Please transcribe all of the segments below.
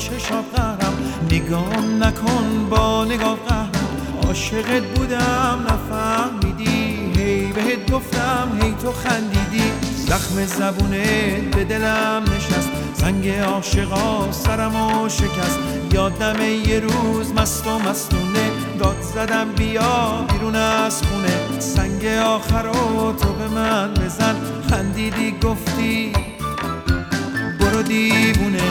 چشاب قهرم نگام نکن با نگاه قهرم. عاشقت بودم نفهمیدی. هی بهت گفتم هی تو خندیدی. زخم زبونت به دلم نشست. زنگ عاشقا سرمو شکست. یادم یه روز مست و مستونه. داد زدم بیا بیرون از خونه. سنگ آخر رو تو به من بزن. خندیدی گفتی برو دیوونه.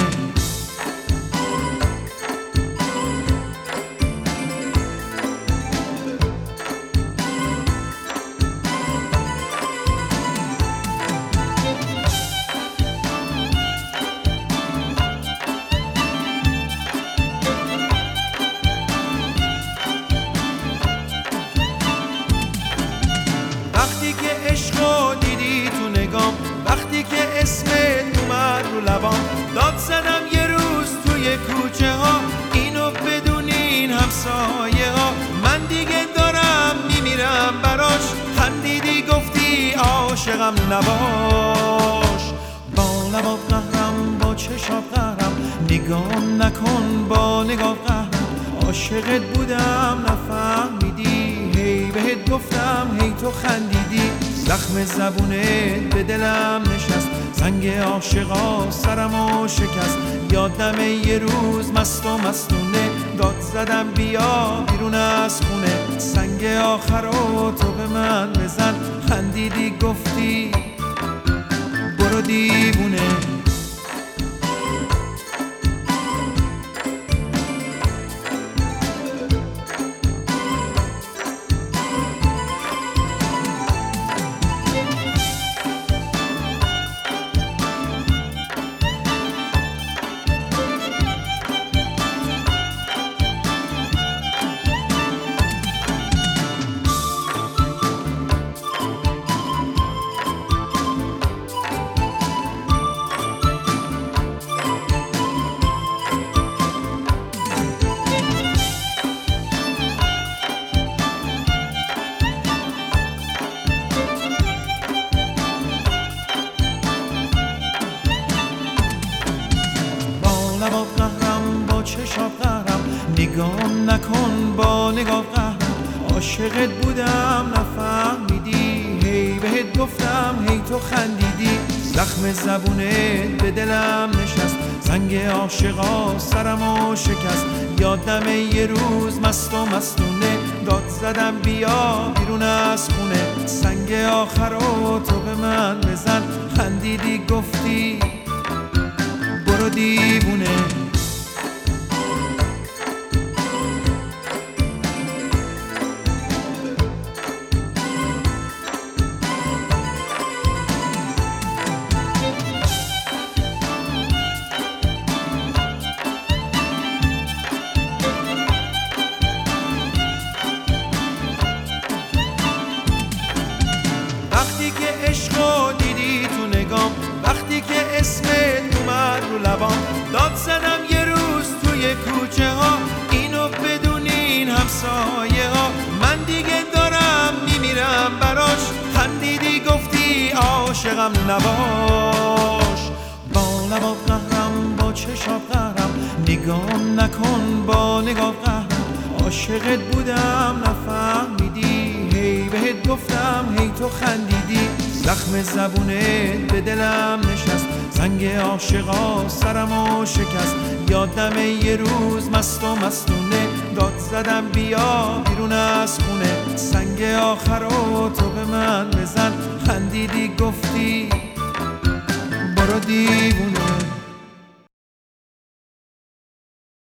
اسمت اومد رو لبام. داد زدم یه روز توی کوچه ها. اینو بدونین همسایه ها. من دیگه دارم میمیرم براش. خندیدی گفتی عاشقم نباش. با لبات قهرم با چشات قهرم. نگام نکن با نگاه قهرم. عاشقت بودم نفهمیدی. هی بهت گفتم هی تو خندیدی. زخم زبونت به دلم نشست. زنگ عاشقا سرمو شکست. یادم یه روز مست و مستونه. داد زدم بیا بیرون از خونه. سنگ آخر رو تو به من بزن. خندیدی گفتی برو دیوونه. نگام نکن با نگاه قهرم عاشقت بودم نفهمیدی. هی بهت گفتم هی تو خندیدی. زخم زبونت به دلم نشست. زنگ عاشقا سرمو شکست. یادم یه روز مست و مستونه. داد زدم بیا بیرون از خونه. سنگ آخر رو تو به من بزن. خندیدی گفتی برو دیوونه. داد زدم یه روز توی کوچه ها. اینو بدونین همسایه ها. من دیگه دارم میمیرم براش. خندیدی گفتی عاشقم نباش. با لبات قهرم با چشات قهرم. نگام نکن با نگاه قهرم. عاشقت بودم نفهمیدی. هی بهت گفتم هی تو خندیدی. زخم زبونت به دلم نشست زنگ عاشقا سرمو شکست. یادم یه روز مست و مستونه. داد زدم بیا بیرون از خونه. سنگ آخر رو تو به من بزن. خندیدی گفتی برو دیوونه.